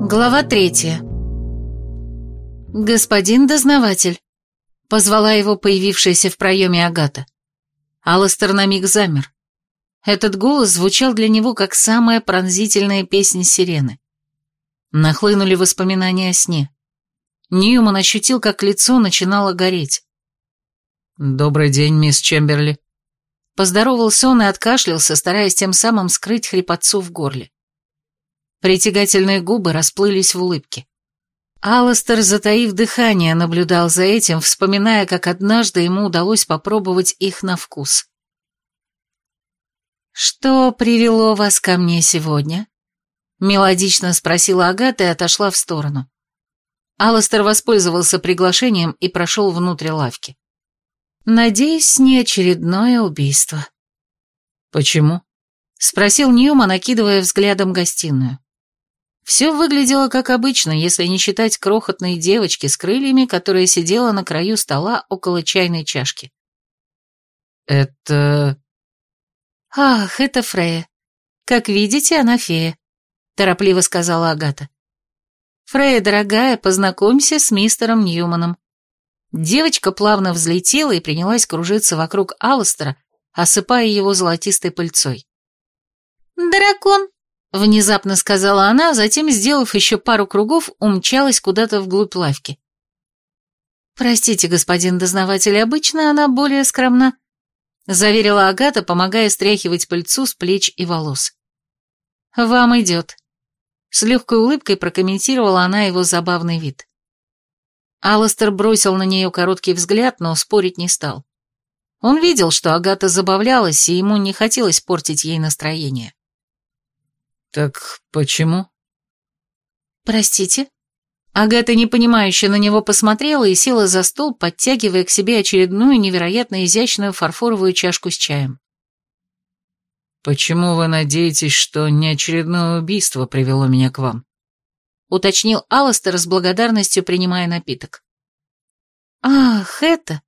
Глава третья. «Господин дознаватель», — позвала его появившаяся в проеме Агата. Алластер на миг замер. Этот голос звучал для него как самая пронзительная песня сирены. Нахлынули воспоминания о сне. Ньюман ощутил, как лицо начинало гореть. «Добрый день, мисс Чемберли». Поздоровался он и откашлялся, стараясь тем самым скрыть хрипотцу в горле. Притягательные губы расплылись в улыбке. Алластер, затаив дыхание, наблюдал за этим, вспоминая, как однажды ему удалось попробовать их на вкус. «Что привело вас ко мне сегодня?» Мелодично спросила Агата и отошла в сторону. Алластер воспользовался приглашением и прошел внутрь лавки. «Надеюсь, не очередное убийство». «Почему?» — спросил Ньюман, накидывая взглядом гостиную. Все выглядело как обычно, если не считать крохотной девочки с крыльями, которая сидела на краю стола около чайной чашки. «Это...» «Ах, это Фрея. Как видите, она фея», — торопливо сказала Агата. «Фрея, дорогая, познакомься с мистером Ньюманом». Девочка плавно взлетела и принялась кружиться вокруг Алластера, осыпая его золотистой пыльцой. «Дракон», Внезапно сказала она, а затем, сделав еще пару кругов, умчалась куда-то вглубь лавки. «Простите, господин дознаватель, обычно она более скромна», заверила Агата, помогая стряхивать пыльцу с плеч и волос. «Вам идет». С легкой улыбкой прокомментировала она его забавный вид. Алластер бросил на нее короткий взгляд, но спорить не стал. Он видел, что Агата забавлялась, и ему не хотелось портить ей настроение. «Так почему?» «Простите?» Агата непонимающе на него посмотрела и села за стол, подтягивая к себе очередную невероятно изящную фарфоровую чашку с чаем. «Почему вы надеетесь, что не очередное убийство привело меня к вам?» уточнил Алластер с благодарностью, принимая напиток. «Ах, это...»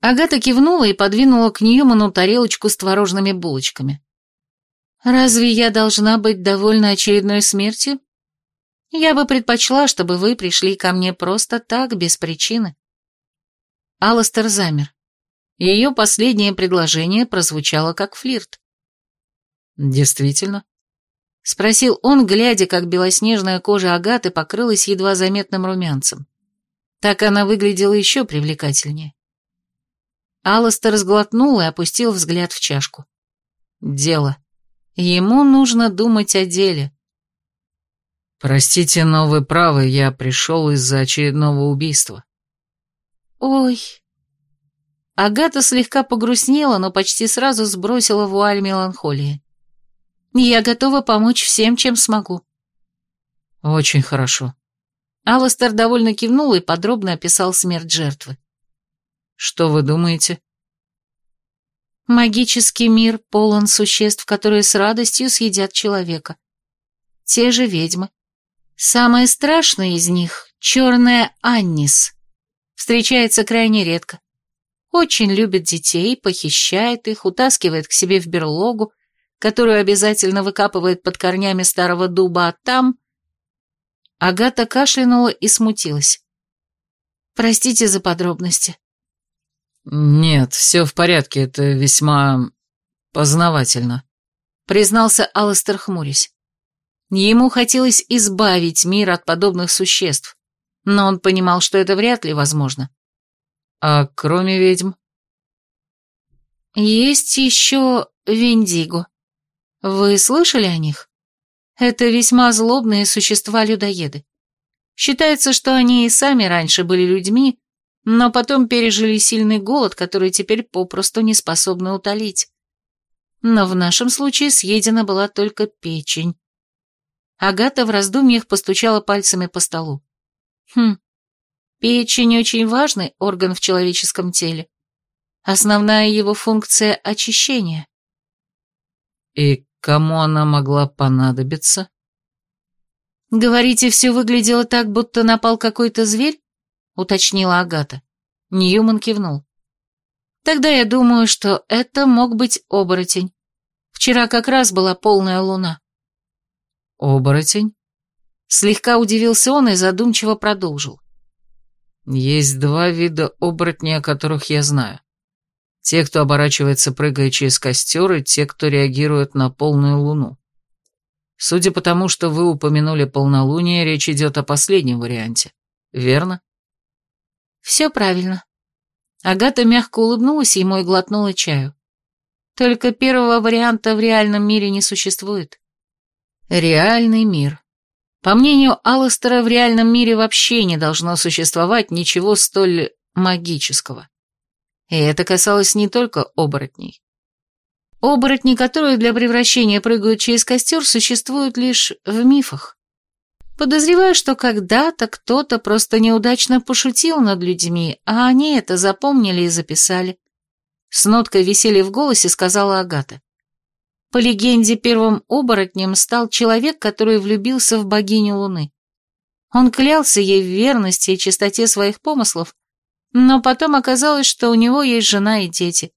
Агата кивнула и подвинула к Ньюману тарелочку с творожными булочками. Разве я должна быть довольна очередной смертью? Я бы предпочла, чтобы вы пришли ко мне просто так, без причины. Алластер замер. Ее последнее предложение прозвучало как флирт. «Действительно?» — спросил он, глядя, как белоснежная кожа Агаты покрылась едва заметным румянцем. Так она выглядела еще привлекательнее. Алластер сглотнул и опустил взгляд в чашку. «Дело. Ему нужно думать о деле. «Простите, но вы правы, я пришел из-за очередного убийства». «Ой...» Агата слегка погрустнела, но почти сразу сбросила вуаль меланхолии. «Я готова помочь всем, чем смогу». «Очень хорошо». Алластер довольно кивнул и подробно описал смерть жертвы. «Что вы думаете?» Магический мир полон существ, которые с радостью съедят человека. Те же ведьмы. Самая страшная из них — черная Аннис. Встречается крайне редко. Очень любит детей, похищает их, утаскивает к себе в берлогу, которую обязательно выкапывает под корнями старого дуба, а там... Агата кашлянула и смутилась. Простите за подробности. «Нет, все в порядке, это весьма познавательно», — признался Алластер хмурясь. Ему хотелось избавить мир от подобных существ, но он понимал, что это вряд ли возможно. «А кроме ведьм?» «Есть еще Виндиго. Вы слышали о них? Это весьма злобные существа-людоеды. Считается, что они и сами раньше были людьми, но потом пережили сильный голод, который теперь попросту не способны утолить. Но в нашем случае съедена была только печень. Агата в раздумьях постучала пальцами по столу. Хм, печень очень важный орган в человеческом теле. Основная его функция – очищение. И кому она могла понадобиться? Говорите, все выглядело так, будто напал какой-то зверь? Уточнила Агата. Ньюман кивнул. Тогда я думаю, что это мог быть оборотень. Вчера как раз была полная луна. Оборотень? Слегка удивился он и задумчиво продолжил. Есть два вида оборотней, о которых я знаю. Те, кто оборачивается, прыгая через костер, и те, кто реагирует на полную луну. Судя по тому, что вы упомянули полнолуние, речь идет о последнем варианте. Верно? Все правильно. Агата мягко улыбнулась ему и глотнула чаю. Только первого варианта в реальном мире не существует. Реальный мир. По мнению Алластера, в реальном мире вообще не должно существовать ничего столь магического. И это касалось не только оборотней. Оборотни, которые для превращения прыгают через костер, существуют лишь в мифах. Подозреваю, что когда-то кто-то просто неудачно пошутил над людьми, а они это запомнили и записали. С ноткой веселья в голосе сказала Агата. По легенде, первым оборотнем стал человек, который влюбился в богиню Луны. Он клялся ей в верности и чистоте своих помыслов, но потом оказалось, что у него есть жена и дети.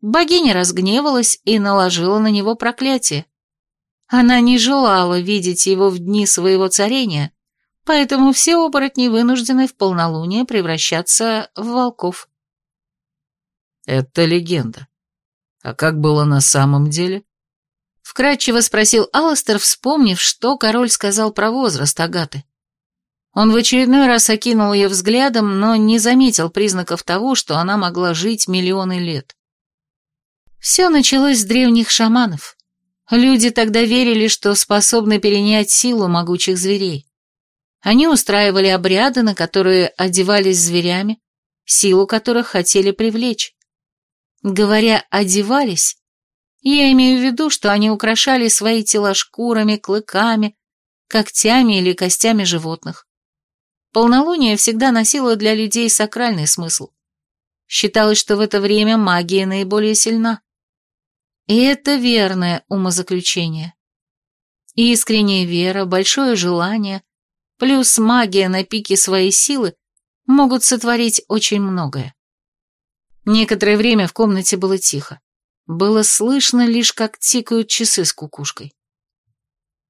Богиня разгневалась и наложила на него проклятие. Она не желала видеть его в дни своего царения, поэтому все оборотни вынуждены в полнолуние превращаться в волков. Это легенда. А как было на самом деле? Вкратчиво спросил Алластер, вспомнив, что король сказал про возраст Агаты. Он в очередной раз окинул ее взглядом, но не заметил признаков того, что она могла жить миллионы лет. Все началось с древних шаманов. Люди тогда верили, что способны перенять силу могучих зверей. Они устраивали обряды, на которые одевались зверями, силу которых хотели привлечь. Говоря «одевались», я имею в виду, что они украшали свои тела шкурами, клыками, когтями или костями животных. Полнолуние всегда носило для людей сакральный смысл. Считалось, что в это время магия наиболее сильна. И это верное умозаключение. Искренняя вера, большое желание, плюс магия на пике своей силы могут сотворить очень многое. Некоторое время в комнате было тихо. Было слышно лишь, как тикают часы с кукушкой.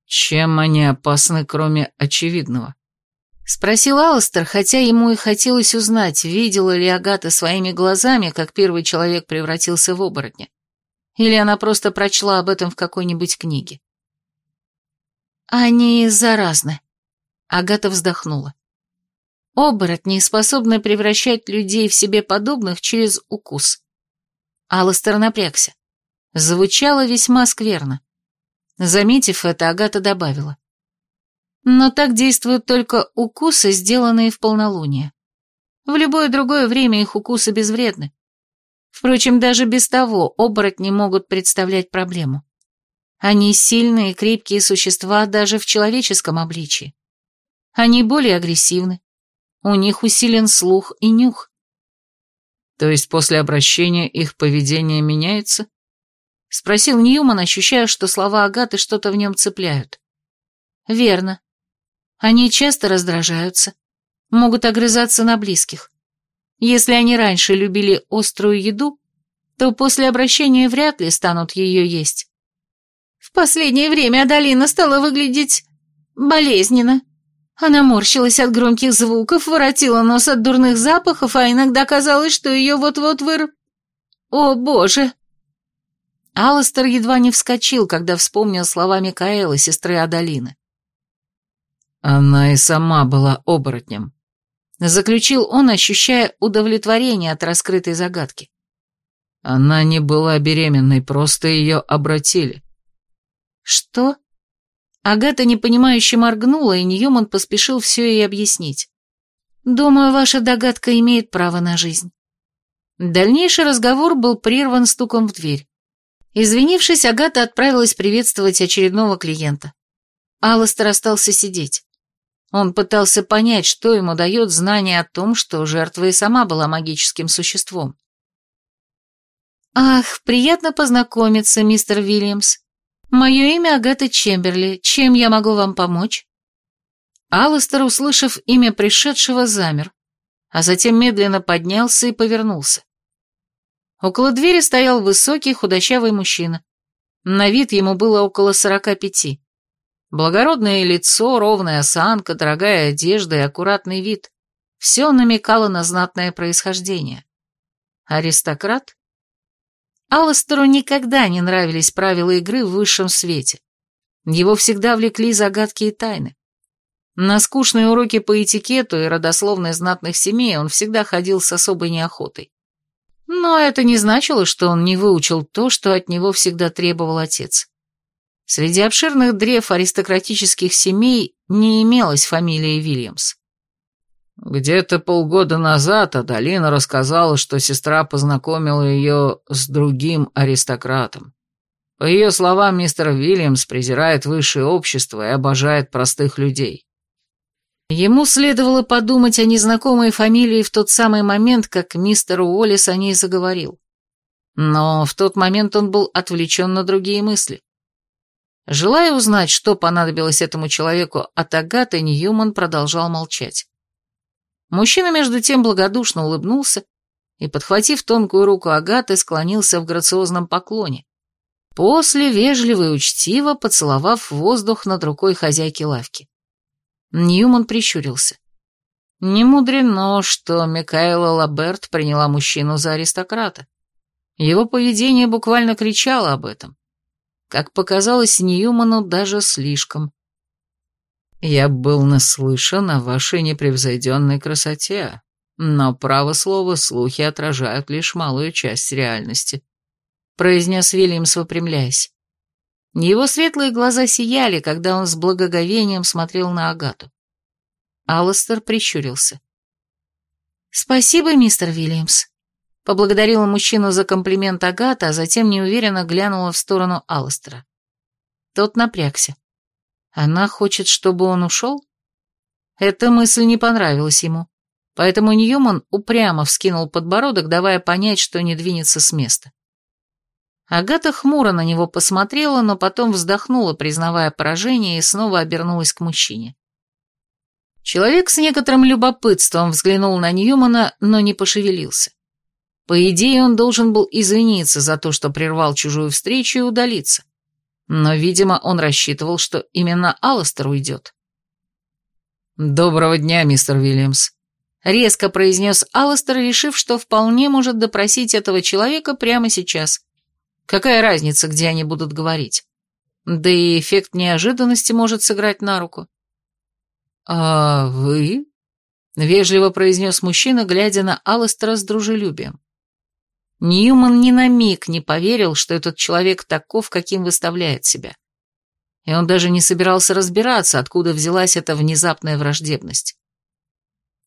Чем они опасны, кроме очевидного? Спросил Алластер, хотя ему и хотелось узнать, видела ли Агата своими глазами, как первый человек превратился в оборотня. Или она просто прочла об этом в какой-нибудь книге. «Они заразны», — Агата вздохнула. «Оборотни способны превращать людей в себе подобных через укус». Алластер напрягся. Звучало весьма скверно. Заметив это, Агата добавила. Но так действуют только укусы, сделанные в полнолуние. В любое другое время их укусы безвредны. Впрочем, даже без того оборотни могут представлять проблему. Они сильные и крепкие существа даже в человеческом обличии. Они более агрессивны. У них усилен слух и нюх. То есть после обращения их поведение меняется? Спросил Ньюман, ощущая, что слова Агаты что-то в нем цепляют. Верно. Они часто раздражаются, могут огрызаться на близких. Если они раньше любили острую еду, то после обращения вряд ли станут ее есть. В последнее время Адалина стала выглядеть болезненно. Она морщилась от громких звуков, воротила нос от дурных запахов, а иногда казалось, что ее вот-вот выр... О, боже! Алластер едва не вскочил, когда вспомнил слова Микаэла, сестры Адалины. Она и сама была оборотнем. Заключил он, ощущая удовлетворение от раскрытой загадки. Она не была беременной, просто ее обратили. Что? Агата непонимающе моргнула, и Ньюман поспешил все ей объяснить. Думаю, ваша догадка имеет право на жизнь. Дальнейший разговор был прерван стуком в дверь. Извинившись, Агата отправилась приветствовать очередного клиента. Алластер остался сидеть. Он пытался понять, что ему дает знание о том, что жертва и сама была магическим существом. «Ах, приятно познакомиться, мистер Вильямс. Мое имя Агата Чемберли. Чем я могу вам помочь?» Алластер, услышав имя пришедшего, замер, а затем медленно поднялся и повернулся. Около двери стоял высокий худощавый мужчина. На вид ему было около сорока пяти. Благородное лицо, ровная осанка, дорогая одежда и аккуратный вид – все намекало на знатное происхождение. Аристократ? Алластеру никогда не нравились правила игры в высшем свете. Его всегда влекли загадки и тайны. На скучные уроки по этикету и родословной знатных семей он всегда ходил с особой неохотой. Но это не значило, что он не выучил то, что от него всегда требовал отец. Среди обширных древ аристократических семей не имелось фамилии Вильямс. Где-то полгода назад Адалина рассказала, что сестра познакомила ее с другим аристократом. По ее словам, мистер Вильямс презирает высшее общество и обожает простых людей. Ему следовало подумать о незнакомой фамилии в тот самый момент, как мистер Уоллес о ней заговорил. Но в тот момент он был отвлечен на другие мысли. Желая узнать, что понадобилось этому человеку от Агаты, Ньюман продолжал молчать. Мужчина между тем благодушно улыбнулся и, подхватив тонкую руку Агаты, склонился в грациозном поклоне. После вежливо и учтиво поцеловав воздух над рукой хозяйки лавки. Ньюман прищурился. Не мудрено, что Микаэла Лаберт приняла мужчину за аристократа. Его поведение буквально кричало об этом. Как показалось Ньюману, даже слишком. «Я был наслышан о вашей непревзойденной красоте, но, право слово, слухи отражают лишь малую часть реальности», — произнес Вильямс, выпрямляясь. Его светлые глаза сияли, когда он с благоговением смотрел на Агату. Алластер прищурился. «Спасибо, мистер Вильямс», — поблагодарила мужчину за комплимент Агата, а затем неуверенно глянула в сторону Алластера. Тот напрягся. Она хочет, чтобы он ушел? Эта мысль не понравилась ему, поэтому Ньюман упрямо вскинул подбородок, давая понять, что не двинется с места. Агата хмуро на него посмотрела, но потом вздохнула, признавая поражение, и снова обернулась к мужчине. Человек с некоторым любопытством взглянул на Ньюмана, но не пошевелился. По идее, он должен был извиниться за то, что прервал чужую встречу и удалиться. Но, видимо, он рассчитывал, что именно Алластер уйдет. «Доброго дня, мистер Уильямс», — резко произнес Алластер, решив, что вполне может допросить этого человека прямо сейчас, Какая разница, где они будут говорить? Да и эффект неожиданности может сыграть на руку. «А вы?» — вежливо произнес мужчина, глядя на Алластера с дружелюбием. Ньюман ни на миг не поверил, что этот человек таков, каким выставляет себя. И он даже не собирался разбираться, откуда взялась эта внезапная враждебность.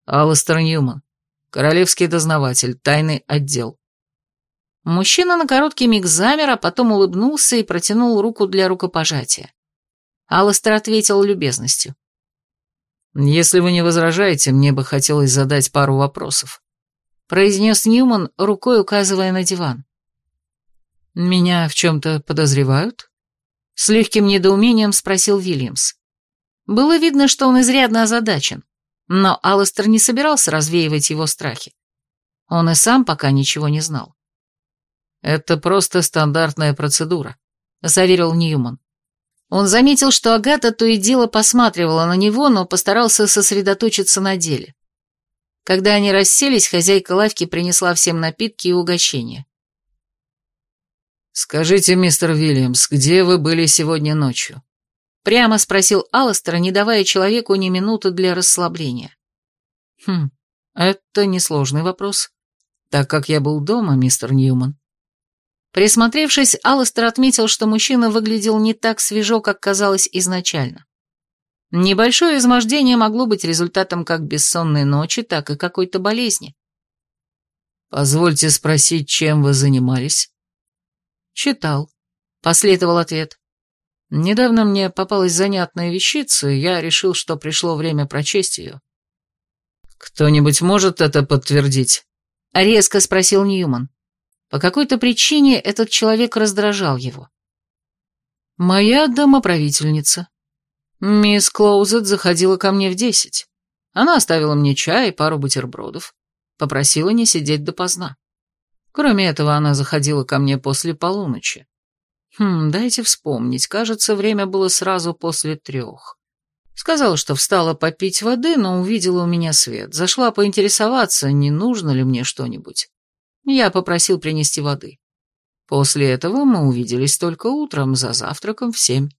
Алластер Ньюман, королевский дознаватель, тайный отдел. Мужчина на короткий миг замер, а потом улыбнулся и протянул руку для рукопожатия. Алластер ответил любезностью. «Если вы не возражаете, мне бы хотелось задать пару вопросов», произнес Ньюман, рукой указывая на диван. «Меня в чем-то подозревают?» С легким недоумением спросил Вильямс. Было видно, что он изрядно озадачен, но Алластер не собирался развеивать его страхи. Он и сам пока ничего не знал. «Это просто стандартная процедура», — заверил Ньюман. Он заметил, что Агата то и дело посматривала на него, но постарался сосредоточиться на деле. Когда они расселись, хозяйка лавки принесла всем напитки и угощения. «Скажите, мистер Вильямс, где вы были сегодня ночью?» Прямо спросил Алластер, не давая человеку ни минуты для расслабления. «Хм, это несложный вопрос, так как я был дома, мистер Ньюман. Присмотревшись, Алластер отметил, что мужчина выглядел не так свежо, как казалось изначально. Небольшое измождение могло быть результатом как бессонной ночи, так и какой-то болезни. «Позвольте спросить, чем вы занимались?» «Читал», — последовал ответ. «Недавно мне попалась занятная вещица, и я решил, что пришло время прочесть ее». «Кто-нибудь может это подтвердить?» — резко спросил Ньюман. По какой-то причине этот человек раздражал его. «Моя домоправительница. Мисс Клоузет заходила ко мне в десять. Она оставила мне чай и пару бутербродов. Попросила не сидеть допоздна. Кроме этого, она заходила ко мне после полуночи. Хм, дайте вспомнить, кажется, время было сразу после трех. Сказала, что встала попить воды, но увидела у меня свет. Зашла поинтересоваться, не нужно ли мне что-нибудь. Я попросил принести воды. После этого мы увиделись только утром, за завтраком в семь.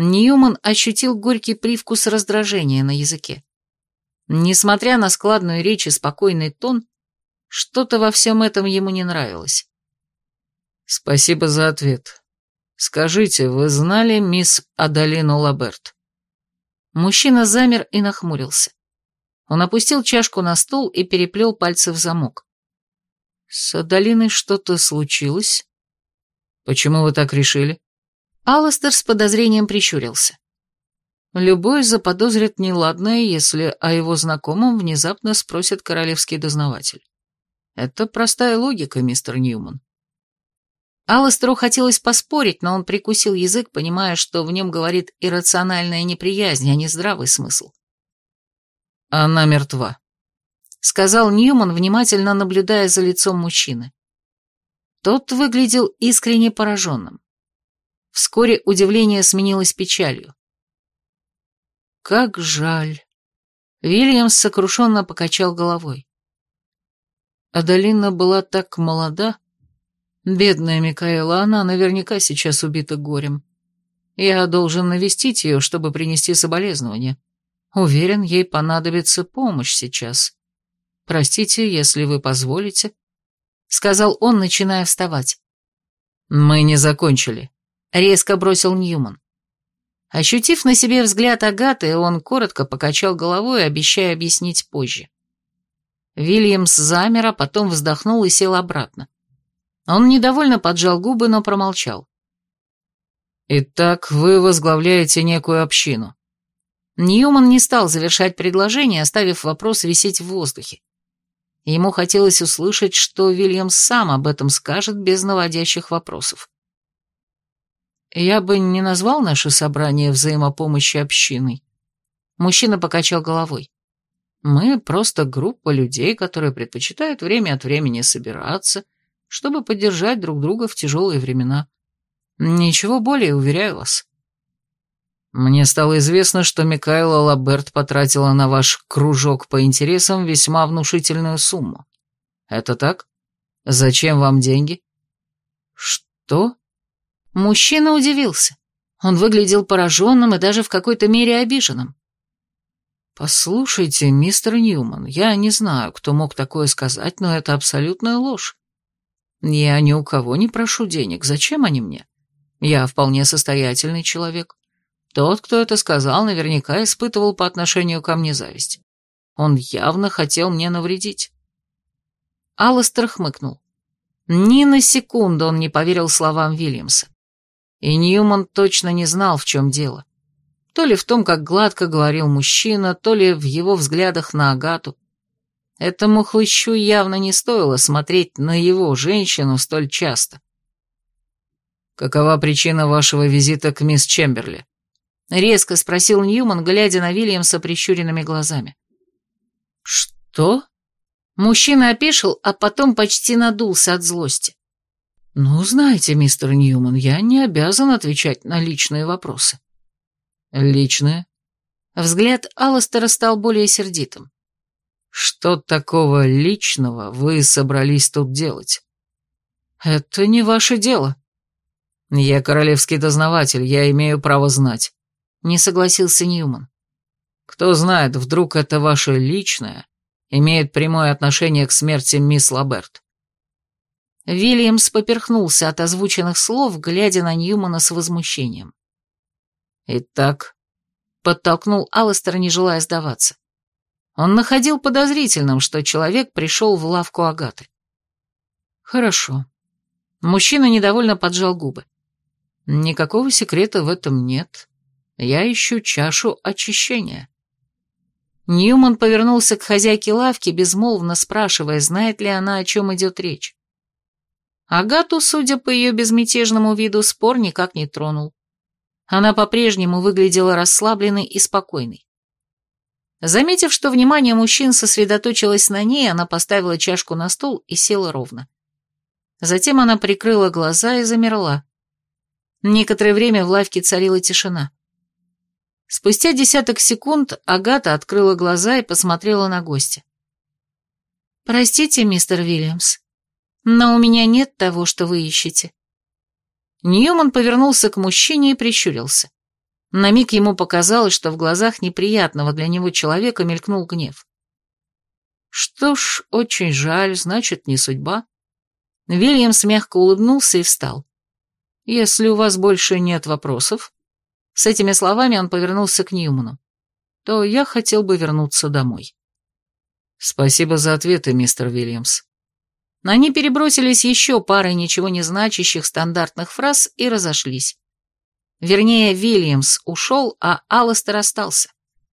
Ньюман ощутил горький привкус раздражения на языке. Несмотря на складную речь и спокойный тон, что-то во всем этом ему не нравилось. «Спасибо за ответ. Скажите, вы знали мисс Адалину Лаберт?» Мужчина замер и нахмурился. Он опустил чашку на стол и переплел пальцы в замок. «С Адалиной что-то случилось? Почему вы так решили?» Алластер с подозрением прищурился. Любой заподозрит неладное, если о его знакомом внезапно спросит королевский дознаватель. Это простая логика, мистер Ньюман. Алластеру хотелось поспорить, но он прикусил язык, понимая, что в нем говорит иррациональная неприязнь, а не здравый смысл. «Она мертва», — сказал Ньюман, внимательно наблюдая за лицом мужчины. Тот выглядел искренне пораженным. Вскоре удивление сменилось печалью. Как жаль. Вильямс сокрушенно покачал головой. Адалина была так молода. Бедная Микаэла, она наверняка сейчас убита горем. Я должен навестить ее, чтобы принести соболезнования. Уверен, ей понадобится помощь сейчас. Простите, если вы позволите, — сказал он, начиная вставать. Мы не закончили, — резко бросил Ньюман. Ощутив на себе взгляд Агаты, он коротко покачал головой, обещая объяснить позже. Вильямс замер, а потом вздохнул и сел обратно. Он недовольно поджал губы, но промолчал. «Итак, вы возглавляете некую общину». Ньюман не стал завершать предложение, оставив вопрос висеть в воздухе. Ему хотелось услышать, что Вильямс сам об этом скажет без наводящих вопросов. Я бы не назвал наше собрание взаимопомощи общиной. Мужчина покачал головой. Мы просто группа людей, которые предпочитают время от времени собираться, чтобы поддержать друг друга в тяжелые времена. Ничего более, уверяю вас. Мне стало известно, что Микаэла Лаберт потратила на ваш кружок по интересам весьма внушительную сумму. Это так? Зачем вам деньги? Что? Мужчина удивился. Он выглядел пораженным и даже в какой-то мере обиженным. «Послушайте, мистер Ньюман, я не знаю, кто мог такое сказать, но это абсолютная ложь. Я ни у кого не прошу денег, зачем они мне? Я вполне состоятельный человек. Тот, кто это сказал, наверняка испытывал по отношению ко мне зависть. Он явно хотел мне навредить». Алластер хмыкнул. Ни на секунду он не поверил словам Вильямса. И Ньюман точно не знал, в чем дело. То ли в том, как гладко говорил мужчина, то ли в его взглядах на Агату. Этому хлыщу явно не стоило смотреть на его женщину столь часто. «Какова причина вашего визита к мисс Чемберли?» — резко спросил Ньюман, глядя на Вильямса прищуренными глазами. «Что?» Мужчина опешил, а потом почти надулся от злости. «Ну, знаете, мистер Ньюман, я не обязан отвечать на личные вопросы». «Личные?» Взгляд Алластера стал более сердитым. «Что такого личного вы собрались тут делать?» «Это не ваше дело». «Я королевский дознаватель, я имею право знать», — не согласился Ньюман. «Кто знает, вдруг это ваше личное имеет прямое отношение к смерти мисс Лаберт». Вильямс поперхнулся от озвученных слов, глядя на Ньюмана с возмущением. «Итак», — подтолкнул Алластер, не желая сдаваться. Он находил подозрительным, что человек пришел в лавку Агаты. «Хорошо». Мужчина недовольно поджал губы. «Никакого секрета в этом нет. Я ищу чашу очищения». Ньюман повернулся к хозяйке лавки, безмолвно спрашивая, знает ли она, о чем идет речь. Агату, судя по ее безмятежному виду, спор никак не тронул. Она по-прежнему выглядела расслабленной и спокойной. Заметив, что внимание мужчин сосредоточилось на ней, она поставила чашку на стол и села ровно. Затем она прикрыла глаза и замерла, Некоторое время в лавке царила тишина. Спустя десяток секунд Агата открыла глаза и посмотрела на гостя. «Простите, мистер Вильямс, но у меня нет того, что вы ищете». Ньюман повернулся к мужчине и прищурился. На миг ему показалось, что в глазах неприятного для него человека мелькнул гнев. Что ж, очень жаль, значит, не судьба. Вильямс мягко улыбнулся и встал. Если у вас больше нет вопросов, с этими словами он повернулся к Ньюману, то я хотел бы вернуться домой. Спасибо за ответы, мистер Вильямс. Они перебросились еще парой ничего не значащих стандартных фраз и разошлись. Вернее, Вильямс ушел, а Алластер остался.